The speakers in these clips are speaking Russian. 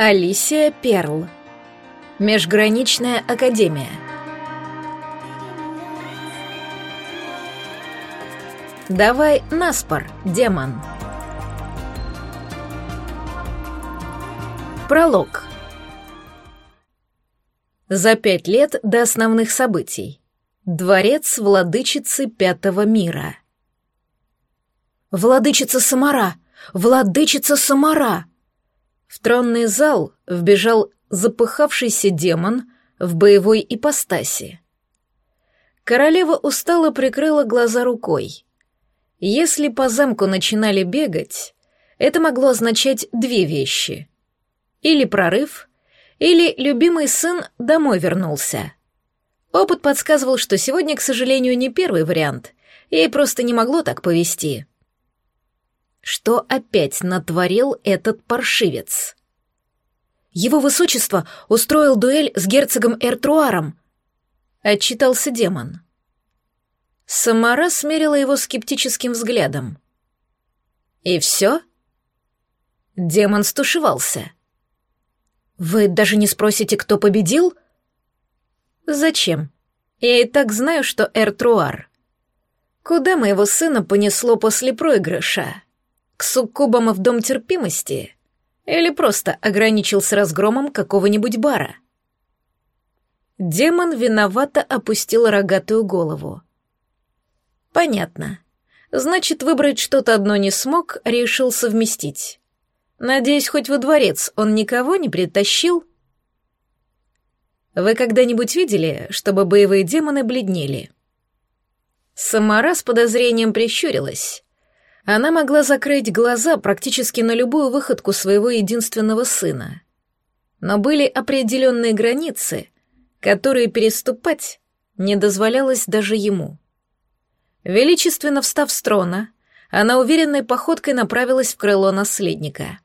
Алисия Перл. Межграничная академия. Давай наспор, демон. Пролог. За пять лет до основных событий. Дворец владычицы Пятого мира. «Владычица Самара! Владычица Самара!» В тронный зал вбежал запыхавшийся демон в боевой ипостаси. Королева устало прикрыла глаза рукой. Если по замку начинали бегать, это могло означать две вещи. Или прорыв, или любимый сын домой вернулся. Опыт подсказывал, что сегодня, к сожалению, не первый вариант. Ей просто не могло так повести. Что опять натворил этот паршивец? Его высочество устроил дуэль с герцогом Эртруаром. Отчитался демон. Самара смерила его скептическим взглядом. И все? Демон стушевался. Вы даже не спросите, кто победил? Зачем? Я и так знаю, что Эртруар. Куда моего сына понесло после проигрыша? К суккубам в дом терпимости? Или просто ограничился разгромом какого-нибудь бара? Демон виновато опустил рогатую голову. Понятно. Значит, выбрать что-то одно не смог, решил совместить. Надеюсь, хоть во дворец он никого не притащил? Вы когда-нибудь видели, чтобы боевые демоны бледнели? Самара с подозрением прищурилась. Она могла закрыть глаза практически на любую выходку своего единственного сына. Но были определенные границы, которые переступать не дозволялось даже ему. Величественно встав с трона, она уверенной походкой направилась в крыло наследника.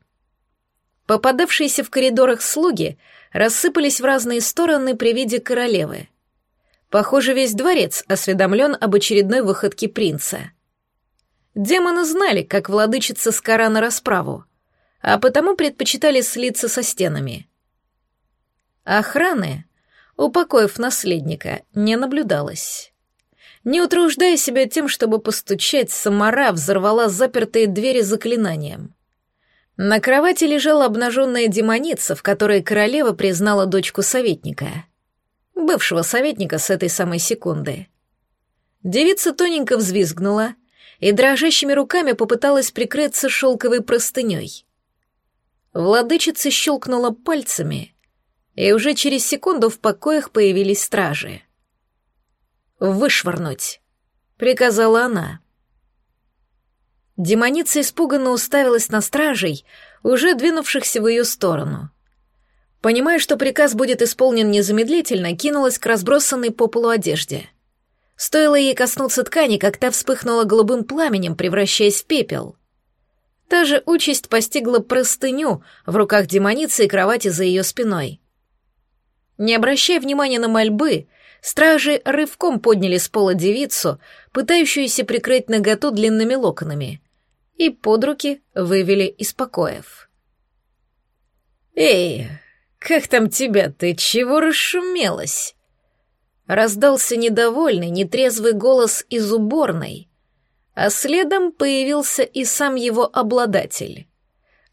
Попадавшиеся в коридорах слуги рассыпались в разные стороны при виде королевы. Похоже, весь дворец осведомлен об очередной выходке принца — Демоны знали, как владычица скора на расправу, а потому предпочитали слиться со стенами. Охраны, упокоив наследника, не наблюдалось. Не утруждая себя тем, чтобы постучать, Самара взорвала запертые двери заклинанием. На кровати лежала обнаженная демоница, в которой королева признала дочку советника. Бывшего советника с этой самой секунды. Девица тоненько взвизгнула — и дрожащими руками попыталась прикрыться шелковой простыней. Владычица щелкнула пальцами, и уже через секунду в покоях появились стражи. «Вышвырнуть», — приказала она. Демоница испуганно уставилась на стражей, уже двинувшихся в ее сторону. Понимая, что приказ будет исполнен незамедлительно, кинулась к разбросанной по полу одежде. Стоило ей коснуться ткани, как та вспыхнула голубым пламенем, превращаясь в пепел. Та же участь постигла простыню в руках демоницы и кровати за ее спиной. Не обращая внимания на мольбы, стражи рывком подняли с пола девицу, пытающуюся прикрыть наготу длинными локонами, и под руки вывели из покоев. «Эй, как там тебя? Ты чего расшумелась?» Раздался недовольный, нетрезвый голос из уборной, а следом появился и сам его обладатель.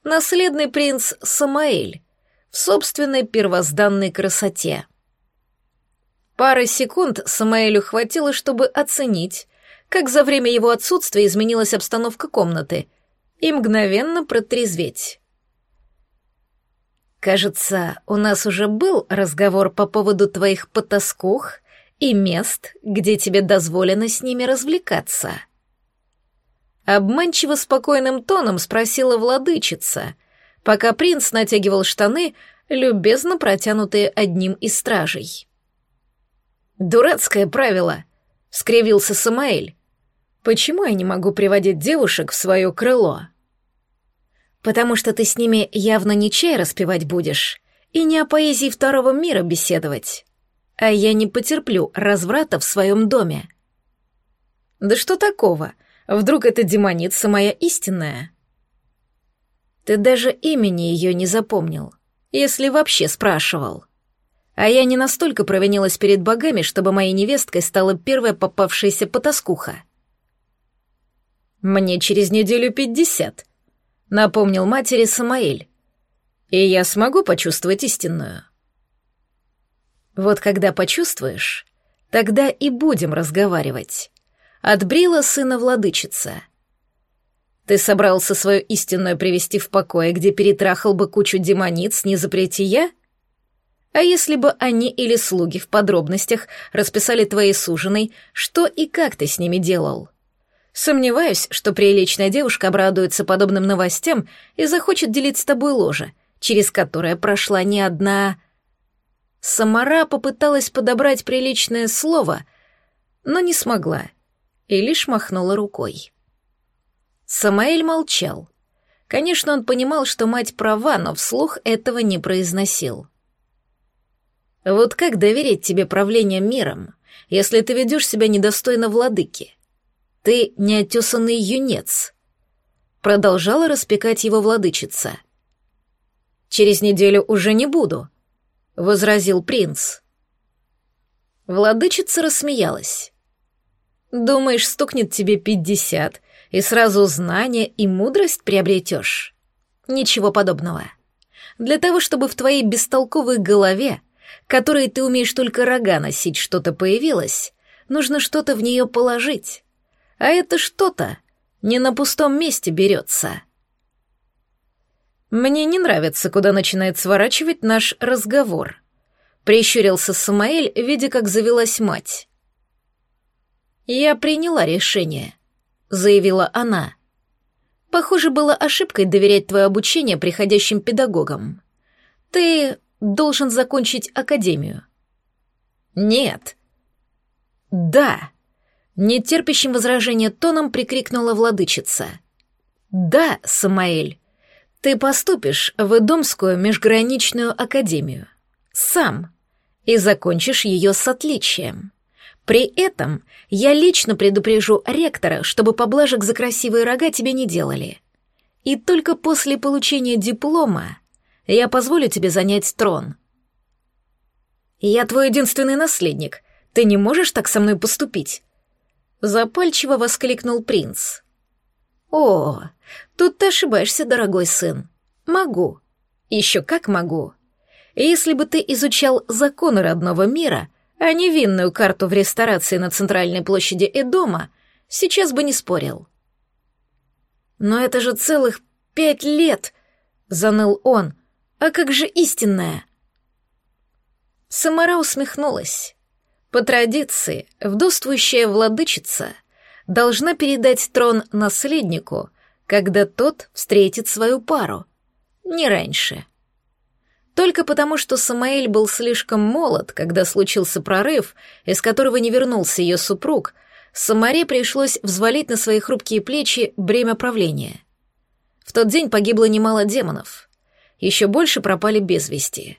Наследный принц Самаэль в собственной первозданной красоте. Пары секунд Самаэлю хватило, чтобы оценить, как за время его отсутствия изменилась обстановка комнаты, и мгновенно протрезветь. «Кажется, у нас уже был разговор по поводу твоих потаскух и мест, где тебе дозволено с ними развлекаться. Обманчиво спокойным тоном спросила владычица, пока принц натягивал штаны, любезно протянутые одним из стражей. «Дурацкое правило», — скривился Самаэль. «Почему я не могу приводить девушек в свое крыло?» «Потому что ты с ними явно не чай распевать будешь и не о поэзии второго мира беседовать а я не потерплю разврата в своем доме. Да что такого? Вдруг эта демоница моя истинная? Ты даже имени ее не запомнил. Если вообще спрашивал. А я не настолько провинилась перед богами, чтобы моей невесткой стала первая попавшаяся потаскуха. «Мне через неделю пятьдесят», — напомнил матери Самаэль. «И я смогу почувствовать истинную». «Вот когда почувствуешь, тогда и будем разговаривать», — отбрила сына владычица. «Ты собрался свою истинную привести в покое, где перетрахал бы кучу демониц, не запрети я?» А если бы они или слуги в подробностях расписали твоей суженой, что и как ты с ними делал? Сомневаюсь, что приличная девушка обрадуется подобным новостям и захочет делить с тобой ложе, через которое прошла не одна... Самара попыталась подобрать приличное слово, но не смогла и лишь махнула рукой. Самаэль молчал. Конечно, он понимал, что мать права, но вслух этого не произносил. «Вот как доверить тебе правление миром, если ты ведешь себя недостойно владыки?» Ты неотесанный юнец. Продолжала распекать его владычица. Через неделю уже не буду, возразил принц. Владычица рассмеялась. Думаешь, стукнет тебе пятьдесят, и сразу знания и мудрость приобретешь? Ничего подобного. Для того, чтобы в твоей бестолковой голове, которой ты умеешь только рога носить, что-то появилось, нужно что-то в нее положить. А это что-то не на пустом месте берется. Мне не нравится, куда начинает сворачивать наш разговор. Прищурился Самаэль, видя, как завелась мать. Я приняла решение, заявила она. Похоже, было ошибкой доверять твое обучение приходящим педагогам. Ты должен закончить академию. Нет. Да. Нетерпящим возражения тоном прикрикнула владычица. «Да, Самаэль, ты поступишь в Идомскую межграничную академию. Сам. И закончишь ее с отличием. При этом я лично предупрежу ректора, чтобы поблажек за красивые рога тебе не делали. И только после получения диплома я позволю тебе занять трон. Я твой единственный наследник. Ты не можешь так со мной поступить. Запальчиво воскликнул принц. «О, тут ты ошибаешься, дорогой сын. Могу. Еще как могу. Если бы ты изучал законы родного мира, а не винную карту в ресторации на центральной площади Эдома, сейчас бы не спорил». «Но это же целых пять лет!» — заныл он. «А как же истинная?» Самара усмехнулась. По традиции, вдовствующая владычица должна передать трон наследнику, когда тот встретит свою пару, не раньше. Только потому, что Самаэль был слишком молод, когда случился прорыв, из которого не вернулся ее супруг, Самаре пришлось взвалить на свои хрупкие плечи бремя правления. В тот день погибло немало демонов. Еще больше пропали без вести.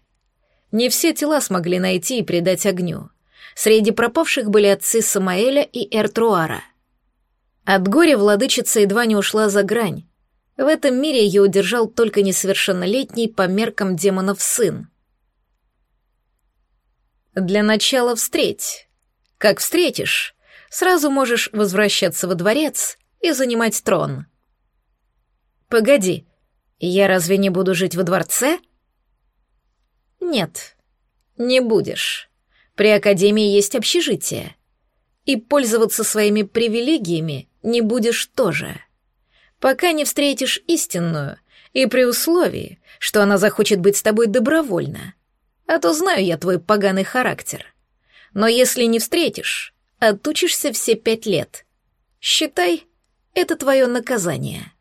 Не все тела смогли найти и предать огню — Среди пропавших были отцы Самаэля и Эртруара. От горя владычица едва не ушла за грань. В этом мире ее удержал только несовершеннолетний по меркам демонов сын. Для начала встреть. Как встретишь, сразу можешь возвращаться во дворец и занимать трон. Погоди, я разве не буду жить во дворце? Нет, не будешь. При академии есть общежитие. И пользоваться своими привилегиями не будешь тоже. Пока не встретишь истинную, и при условии, что она захочет быть с тобой добровольно. А то знаю я твой поганый характер. Но если не встретишь, отучишься все пять лет. Считай, это твое наказание.